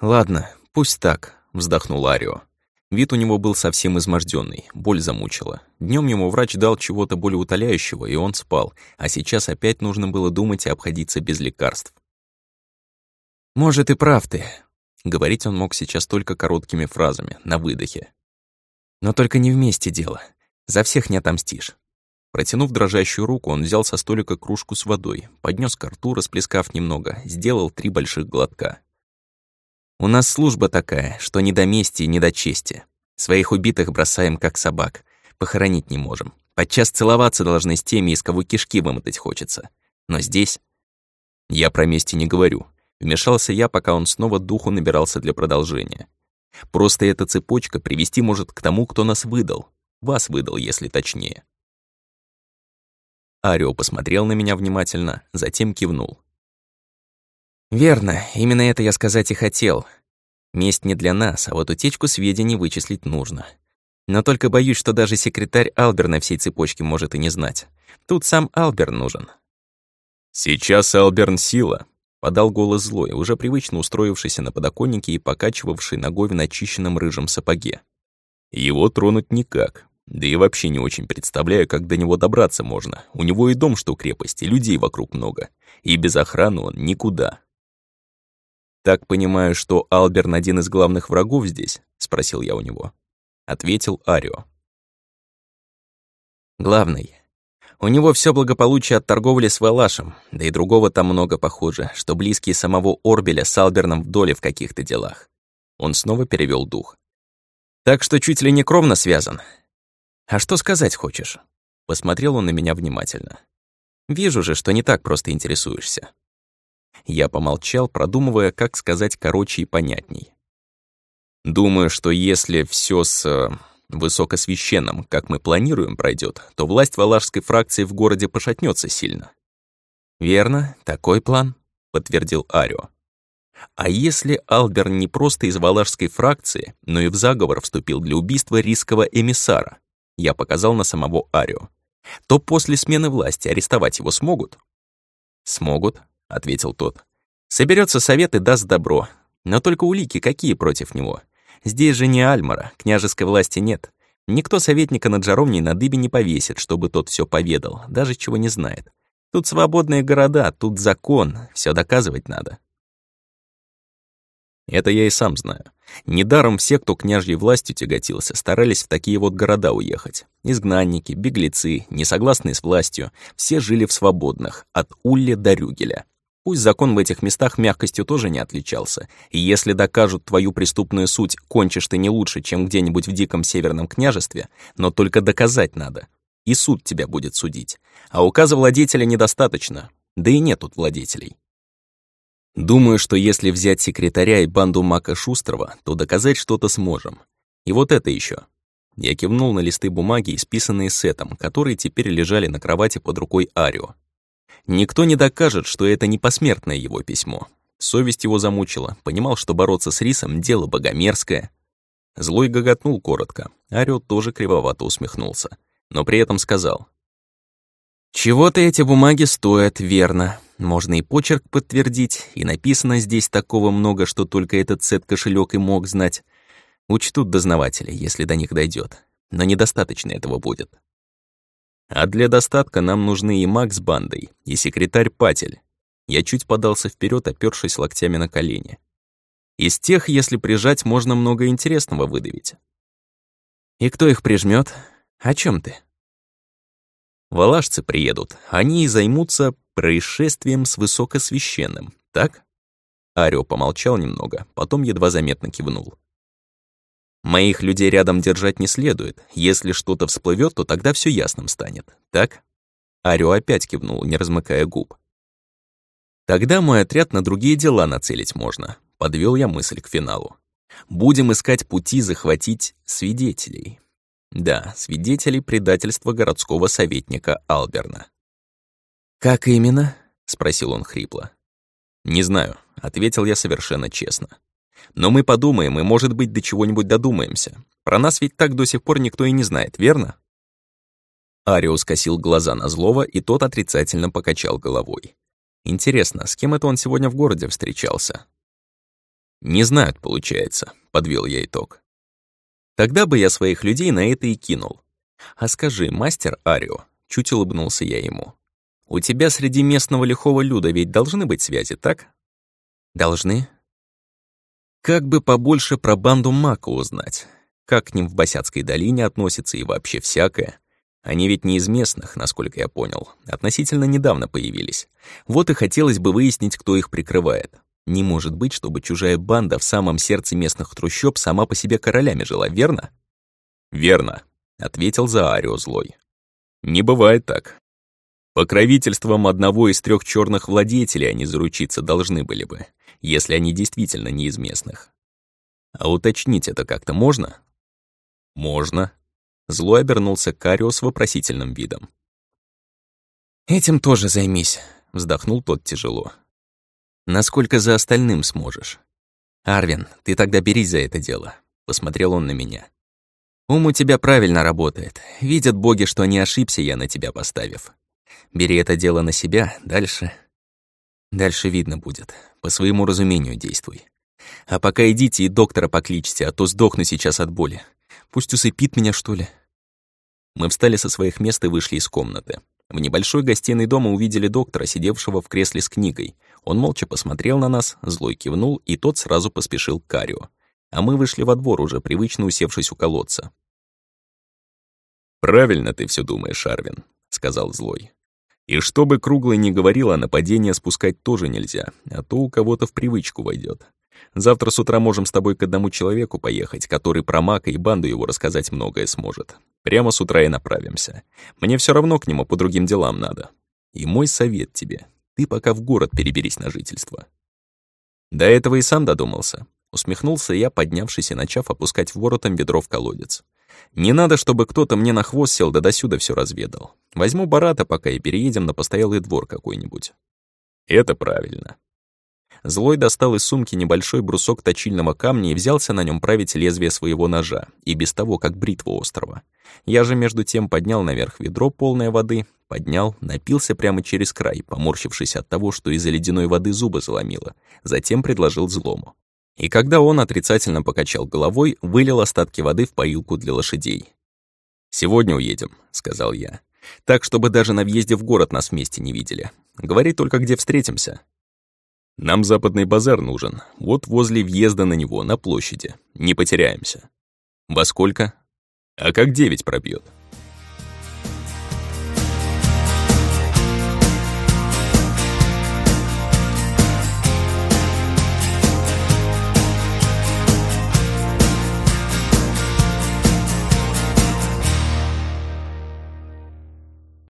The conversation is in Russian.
«Ладно, пусть так», — вздохнул Арио. Вид у него был совсем изможденный, боль замучила. Днем ему врач дал чего-то более утоляющего, и он спал, а сейчас опять нужно было думать и обходиться без лекарств. «Может, и прав ты». Говорить он мог сейчас только короткими фразами, на выдохе. «Но только не вместе дело. За всех не отомстишь». Протянув дрожащую руку, он взял со столика кружку с водой, поднес к рту, расплескав немного, сделал три больших глотка. У нас служба такая, что ни до мести, ни до чести. Своих убитых бросаем, как собак. Похоронить не можем. Подчас целоваться должны с теми, из кого кишки вымотать хочется. Но здесь... Я про мести не говорю. Вмешался я, пока он снова духу набирался для продолжения. Просто эта цепочка привести может к тому, кто нас выдал. Вас выдал, если точнее. Арио посмотрел на меня внимательно, затем кивнул. Верно, именно это я сказать и хотел. Месть не для нас, а вот утечку сведений вычислить нужно. Но только боюсь, что даже секретарь Алберна всей цепочки может и не знать. Тут сам Алберн нужен. «Сейчас Алберн сила», — подал голос злой, уже привычно устроившийся на подоконнике и покачивавший ногой в начищенном рыжем сапоге. «Его тронуть никак. Да и вообще не очень представляю, как до него добраться можно. У него и дом, что крепость, и людей вокруг много. И без охраны он никуда. «Так понимаю, что Алберн один из главных врагов здесь?» — спросил я у него. Ответил Арио. «Главный. У него все благополучие от торговли с Валашем, да и другого там много похоже, что близкие самого Орбеля с Алберном в доле в каких-то делах». Он снова перевел дух. «Так что чуть ли не кровно связан. А что сказать хочешь?» Посмотрел он на меня внимательно. «Вижу же, что не так просто интересуешься». Я помолчал, продумывая, как сказать короче и понятней. Думаю, что если все с э, высокосвященным, как мы планируем, пройдет, то власть валашской фракции в городе пошатнется сильно. «Верно, такой план», — подтвердил Арио. А если Албер не просто из валашской фракции, но и в заговор вступил для убийства рискового эмиссара, я показал на самого Арио, то после смены власти арестовать его смогут? Смогут, ответил тот. Соберется совет и даст добро. Но только улики какие против него? Здесь же не Альмара, княжеской власти нет. Никто советника над Жаровней на дыбе не повесит, чтобы тот все поведал, даже чего не знает. Тут свободные города, тут закон, все доказывать надо. Это я и сам знаю. Недаром все, кто княжьей властью тяготился, старались в такие вот города уехать. Изгнанники, беглецы, несогласные с властью, все жили в свободных, от Улли до Рюгеля. Пусть закон в этих местах мягкостью тоже не отличался, и если докажут твою преступную суть, кончишь ты не лучше, чем где-нибудь в диком северном княжестве, но только доказать надо. И суд тебя будет судить. А указа владетеля недостаточно, да и нет тут владетелей. Думаю, что если взять секретаря и банду Мака Шустрова, то доказать что-то сможем. И вот это еще. Я кивнул на листы бумаги, исписанные сетом, которые теперь лежали на кровати под рукой Арио. Никто не докажет, что это не посмертное его письмо. Совесть его замучила, понимал, что бороться с рисом — дело богомерзкое. Злой гоготнул коротко, Орёл тоже кривовато усмехнулся, но при этом сказал. «Чего-то эти бумаги стоят, верно. Можно и почерк подтвердить, и написано здесь такого много, что только этот сет кошелек и мог знать. Учтут дознаватели, если до них дойдет, но недостаточно этого будет. А для достатка нам нужны и Макс с бандой, и секретарь Патель. Я чуть подался вперед, опёршись локтями на колени. Из тех, если прижать, можно много интересного выдавить. И кто их прижмет? О чем ты? Валашцы приедут, они и займутся происшествием с высокосвященным, так? Арио помолчал немного, потом едва заметно кивнул. Моих людей рядом держать не следует. Если что-то всплывет, то тогда все ясным станет. Так? Арио опять кивнул, не размыкая губ. Тогда мой отряд на другие дела нацелить можно. Подвел я мысль к финалу. Будем искать пути захватить свидетелей. Да, свидетелей предательства городского советника Алберна. «Как именно?» — спросил он хрипло. «Не знаю», — ответил я совершенно честно. Но мы подумаем и, может быть, до чего-нибудь додумаемся. Про нас ведь так до сих пор никто и не знает, верно?» Ариус косил глаза на злого, и тот отрицательно покачал головой. «Интересно, с кем это он сегодня в городе встречался?» Не знают, получается, подвел я итог. Тогда бы я своих людей на это и кинул. А скажи, мастер Арио, чуть улыбнулся я ему. У тебя среди местного лихого люда ведь должны быть связи, так? Должны. Как бы побольше про банду Мака узнать. Как к ним в Босяцкой долине относятся и вообще всякое. Они ведь не из местных, насколько я понял. Относительно недавно появились. Вот и хотелось бы выяснить, кто их прикрывает. Не может быть, чтобы чужая банда в самом сердце местных трущоб сама по себе королями жила, верно? «Верно», — ответил Заарио злой. «Не бывает так. Покровительством одного из трех черных владетелей они заручиться должны были бы, если они действительно не из местных. А уточнить это как-то можно? Можно. Злой обернулся Карио с вопросительным видом. «Этим тоже займись», — вздохнул тот тяжело. Насколько за остальным сможешь? Арвин, ты тогда берись за это дело. Посмотрел он на меня. Ум у тебя правильно работает. Видят боги, что не ошибся я на тебя поставив. Бери это дело на себя, дальше... Дальше видно будет. По своему разумению действуй. А пока идите и доктора покличьте, а то сдохну сейчас от боли. Пусть усыпит меня, что ли. Мы встали со своих мест и вышли из комнаты. В небольшой гостиной дома увидели доктора, сидевшего в кресле с книгой. Он молча посмотрел на нас, злой кивнул, и тот сразу поспешил к Карио. А мы вышли во двор, уже привычно усевшись у колодца. «Правильно ты все думаешь, Арвин», — сказал злой. «И что бы Круглый ни говорил, а нападение спускать тоже нельзя, а то у кого-то в привычку войдет. Завтра с утра можем с тобой к одному человеку поехать, который про Мака и банду его рассказать многое сможет. Прямо с утра и направимся. Мне все равно к нему по другим делам надо. И мой совет тебе. Ты пока в город переберись на жительство». До этого и сам додумался. Усмехнулся я, поднявшись и начав опускать воротом ведро в колодец. Не надо, чтобы кто-то мне на хвост сел да досюда все разведал. Возьму Барата пока и переедем на постоялый двор какой-нибудь. Это правильно. Злой достал из сумки небольшой брусок точильного камня и взялся на нем править лезвие своего ножа, и без того, как бритва острова. Я же между тем поднял наверх ведро полное воды, поднял, напился прямо через край, поморщившись от того, что из-за ледяной воды зубы заломило, затем предложил злому. И когда он отрицательно покачал головой, вылил остатки воды в поилку для лошадей. «Сегодня уедем», — сказал я. «Так, чтобы даже на въезде в город нас вместе не видели. Говори только, где встретимся». Нам западный базар нужен, вот возле въезда на него, на площади. Не потеряемся. Во сколько? А как девять пробьет?